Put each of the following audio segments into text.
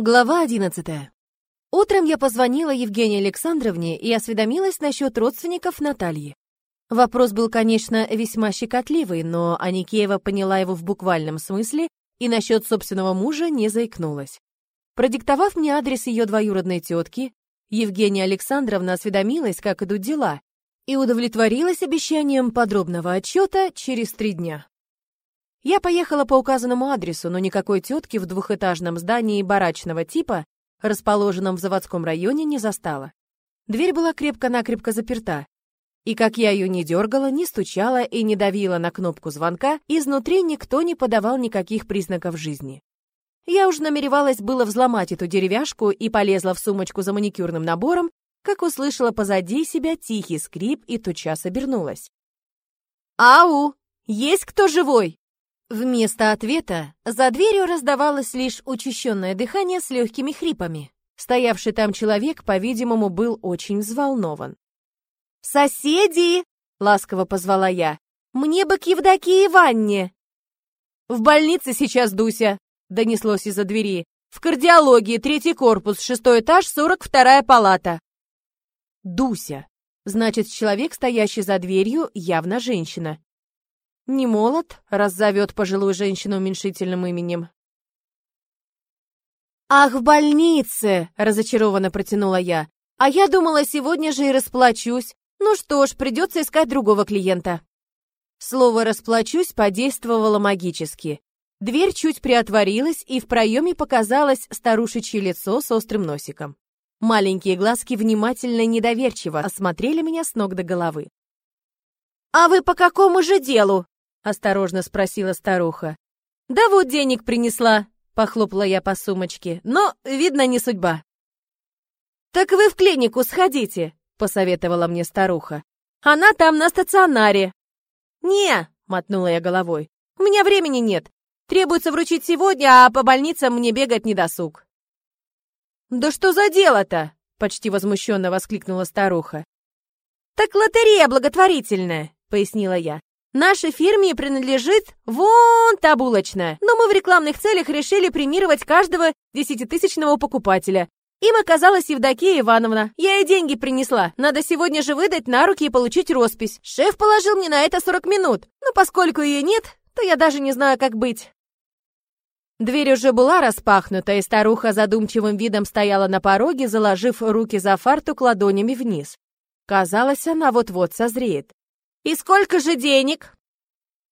Глава 11. Утром я позвонила Евгении Александровне и осведомилась насчет родственников Натальи. Вопрос был, конечно, весьма щекотливый, но Аникеева поняла его в буквальном смысле и насчет собственного мужа не заикнулась. Продиктовав мне адрес ее двоюродной тетки, Евгения Александровна осведомилась, как идут дела, и удовлетворилась обещанием подробного отчета через три дня. Я поехала по указанному адресу, но никакой тетки в двухэтажном здании барачного типа, расположенном в заводском районе, не застала. Дверь была крепко-накрепко заперта. И как я ее не дергала, не стучала и не давила на кнопку звонка, изнутри никто не подавал никаких признаков жизни. Я уж намеревалась было взломать эту деревяшку и полезла в сумочку за маникюрным набором, как услышала позади себя тихий скрип и тотчас обернулась. «Ау! Есть кто живой?» Вместо ответа за дверью раздавалось лишь учащенное дыхание с легкими хрипами. Стоявший там человек, по-видимому, был очень взволнован. «Соседи!» — ласково позвала я. «Мне бы к Евдокии Иванне!» «В больнице сейчас Дуся!» — донеслось из-за двери. «В кардиологии, третий корпус, шестой этаж, сорок вторая палата». «Дуся!» Значит, человек, стоящий за дверью, явно женщина. Не молод, раз зовет пожилую женщину уменьшительным именем. «Ах, в больнице!» — разочарованно протянула я. «А я думала, сегодня же и расплачусь. Ну что ж, придется искать другого клиента». Слово «расплачусь» подействовало магически. Дверь чуть приотворилась, и в проеме показалось старушечье лицо с острым носиком. Маленькие глазки внимательно и недоверчиво осмотрели меня с ног до головы. «А вы по какому же делу?» — осторожно спросила старуха. «Да вот денег принесла», — похлопала я по сумочке, «но, видно, не судьба». «Так вы в клинику сходите», — посоветовала мне старуха. «Она там на стационаре». «Не», — мотнула я головой, «у меня времени нет. Требуется вручить сегодня, а по больницам мне бегать не досуг». «Да что за дело-то?» — почти возмущенно воскликнула старуха. «Так лотерея благотворительная», — пояснила я. Нашей фирме принадлежит вон та булочная, но мы в рекламных целях решили премировать каждого десятитысячного покупателя. Им оказалась Евдокия Ивановна. Я ей деньги принесла. Надо сегодня же выдать на руки и получить роспись. Шеф положил мне на это 40 минут. Но поскольку ее нет, то я даже не знаю, как быть. Дверь уже была распахнута, и старуха задумчивым видом стояла на пороге, заложив руки за фартук ладонями вниз. Казалось, она вот-вот созреет. «И сколько же денег?»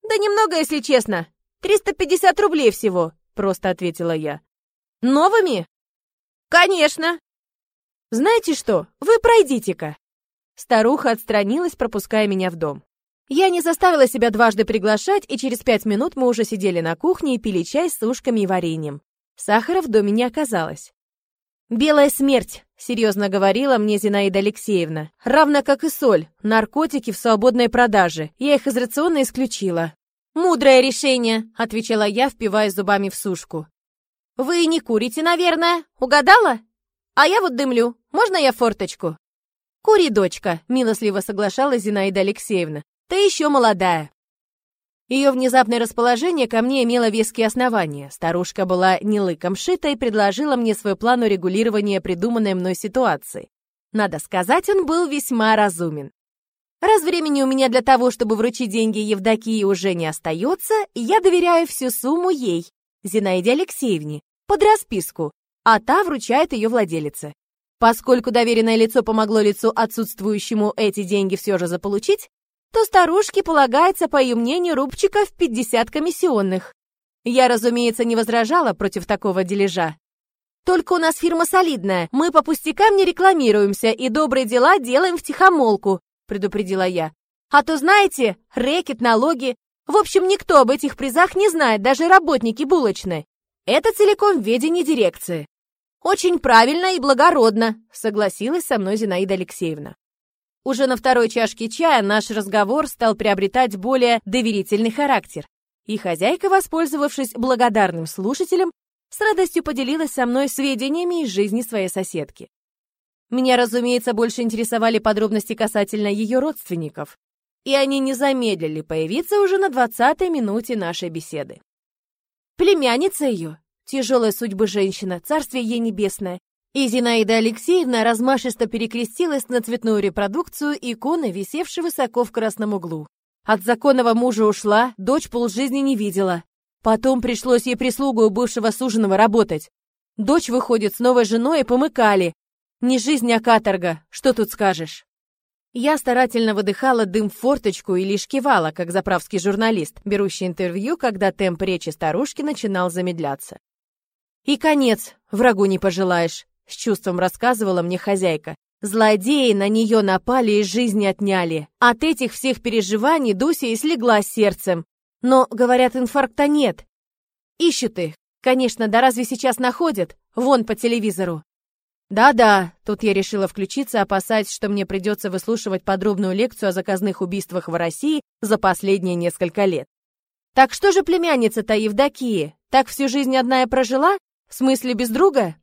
«Да немного, если честно. 350 рублей всего», — просто ответила я. «Новыми?» «Конечно!» «Знаете что, вы пройдите-ка!» Старуха отстранилась, пропуская меня в дом. Я не заставила себя дважды приглашать, и через пять минут мы уже сидели на кухне и пили чай с сушками и вареньем. Сахара в доме не оказалось. «Белая смерть», — серьезно говорила мне Зинаида Алексеевна. «Равно как и соль, наркотики в свободной продаже. Я их из рациона исключила». «Мудрое решение», — отвечала я, впивая зубами в сушку. «Вы не курите, наверное? Угадала? А я вот дымлю. Можно я форточку?» «Кури, дочка», — милостливо соглашалась Зинаида Алексеевна. «Ты еще молодая». Ее внезапное расположение ко мне имело веские основания. Старушка была не лыком шита и предложила мне свой план урегулирования придуманной мной ситуации. Надо сказать, он был весьма разумен. Раз времени у меня для того, чтобы вручить деньги Евдокии, уже не остается, я доверяю всю сумму ей, Зинаиде Алексеевне, под расписку, а та вручает ее владелице. Поскольку доверенное лицо помогло лицу отсутствующему эти деньги все же заполучить, то старушке полагается, по ее мнению, рубчика в 50 комиссионных. Я, разумеется, не возражала против такого дележа. Только у нас фирма солидная, мы по пустякам не рекламируемся и добрые дела делаем в тихомолку, предупредила я. А то, знаете, рэкет, налоги. В общем, никто об этих призах не знает, даже работники булочной. Это целиком в ведении дирекции. Очень правильно и благородно, согласилась со мной Зинаида Алексеевна. Уже на второй чашке чая наш разговор стал приобретать более доверительный характер, и хозяйка, воспользовавшись благодарным слушателем, с радостью поделилась со мной сведениями из жизни своей соседки. Меня, разумеется, больше интересовали подробности касательно ее родственников, и они не замедлили появиться уже на двадцатой минуте нашей беседы. Племянница ее, Тяжелая судьба женщина, царствие ей небесное. И Зинаида Алексеевна размашисто перекрестилась на цветную репродукцию иконы, висевшей высоко в красном углу. От законного мужа ушла, дочь полжизни не видела. Потом пришлось ей прислугу у бывшего суженого работать. Дочь выходит с новой женой и помыкали. Не жизнь, а каторга, что тут скажешь? Я старательно выдыхала дым в форточку и лишь кивала, как заправский журналист, берущий интервью, когда темп речи старушки начинал замедляться. И конец, врагу не пожелаешь. С чувством рассказывала мне хозяйка. Злодеи на нее напали и жизни отняли. От этих всех переживаний Дуся и слегла сердцем. Но, говорят, инфаркта нет. Ищут их. Конечно, да разве сейчас находят? Вон по телевизору. Да-да, тут я решила включиться, опасаясь, что мне придется выслушивать подробную лекцию о заказных убийствах в России за последние несколько лет. Так что же племянница-то Евдокия? Так всю жизнь одна и прожила? В смысле без друга?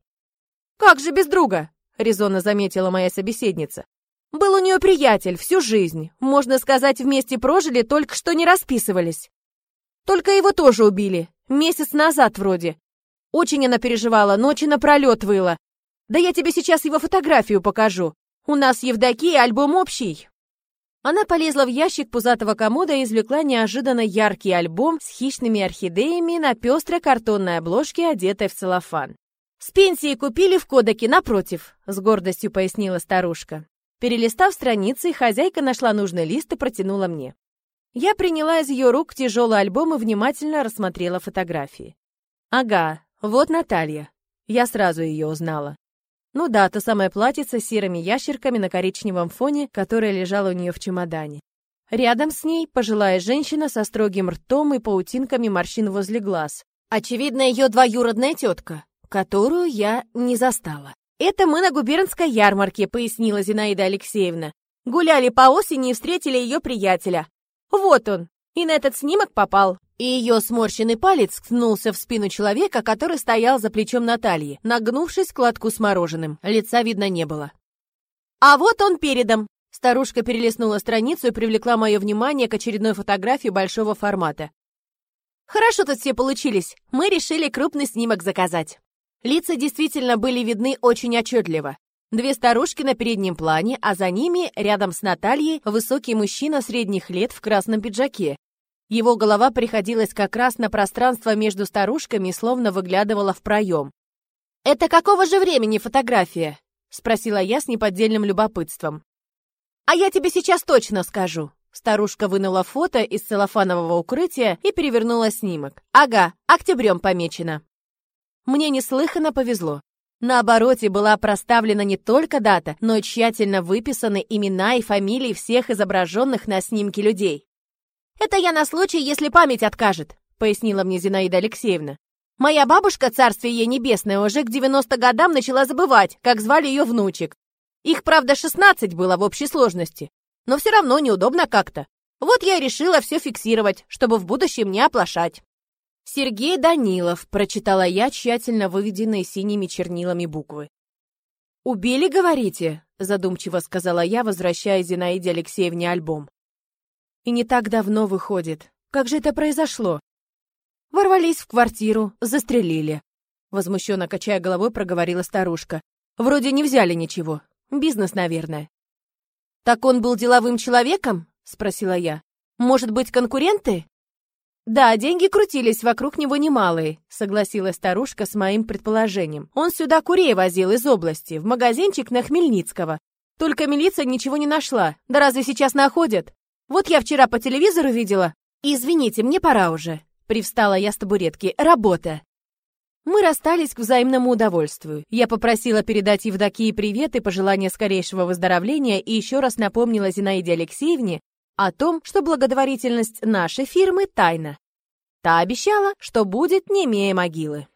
«Как же без друга?» — резонно заметила моя собеседница. «Был у нее приятель всю жизнь. Можно сказать, вместе прожили, только что не расписывались. Только его тоже убили. Месяц назад вроде. Очень она переживала, ночи напролет выла. Да я тебе сейчас его фотографию покажу. У нас с альбом общий». Она полезла в ящик пузатого комода и извлекла неожиданно яркий альбом с хищными орхидеями на пестрой картонной обложке, одетой в целлофан. «С пенсии купили в кодеке напротив», — с гордостью пояснила старушка. Перелистав страницы, хозяйка нашла нужный лист и протянула мне. Я приняла из ее рук тяжелый альбом и внимательно рассмотрела фотографии. Ага, вот Наталья. Я сразу ее узнала. Ну да, то самое платьице с серыми ящерками на коричневом фоне, которое лежало у нее в чемодане. Рядом с ней пожилая женщина со строгим ртом и паутинками морщин возле глаз. Очевидно, ее двоюродная тетка которую я не застала. «Это мы на губернской ярмарке», — пояснила Зинаида Алексеевна. «Гуляли по осени и встретили ее приятеля. Вот он, и на этот снимок попал». И ее сморщенный палец ткнулся в спину человека, который стоял за плечом Натальи, нагнувшись к лотку с мороженым. Лица видно не было. «А вот он передом!» Старушка перелистнула страницу и привлекла мое внимание к очередной фотографии большого формата. «Хорошо тут все получились. Мы решили крупный снимок заказать». Лица действительно были видны очень отчетливо. Две старушки на переднем плане, а за ними, рядом с Натальей, высокий мужчина средних лет в красном пиджаке. Его голова приходилась как раз на пространство между старушками словно выглядывала в проем. «Это какого же времени фотография?» — спросила я с неподдельным любопытством. «А я тебе сейчас точно скажу». Старушка вынула фото из целлофанового укрытия и перевернула снимок. «Ага, октябрем помечено». Мне неслыханно повезло. На обороте была проставлена не только дата, но и тщательно выписаны имена и фамилии всех изображенных на снимке людей. «Это я на случай, если память откажет», — пояснила мне Зинаида Алексеевна. «Моя бабушка, царствие ей небесное, уже к 90 годам начала забывать, как звали ее внучек. Их, правда, 16 было в общей сложности, но все равно неудобно как-то. Вот я и решила все фиксировать, чтобы в будущем не оплошать». «Сергей Данилов», — прочитала я тщательно выведенные синими чернилами буквы. «Убили, говорите?» — задумчиво сказала я, возвращая Зинаиде Алексеевне альбом. «И не так давно выходит. Как же это произошло?» «Ворвались в квартиру, застрелили», — возмущенно качая головой проговорила старушка. «Вроде не взяли ничего. Бизнес, наверное». «Так он был деловым человеком?» — спросила я. «Может быть, конкуренты?» «Да, деньги крутились вокруг него немалые», — согласилась старушка с моим предположением. «Он сюда курей возил из области, в магазинчик на Хмельницкого. Только милиция ничего не нашла. Да разве сейчас находят? Вот я вчера по телевизору видела. Извините, мне пора уже». Привстала я с табуретки. «Работа». Мы расстались к взаимному удовольствию. Я попросила передать Евдокии привет и пожелания скорейшего выздоровления и еще раз напомнила Зинаиде Алексеевне, о том, что благотворительность нашей фирмы тайна. Та обещала, что будет не имея могилы.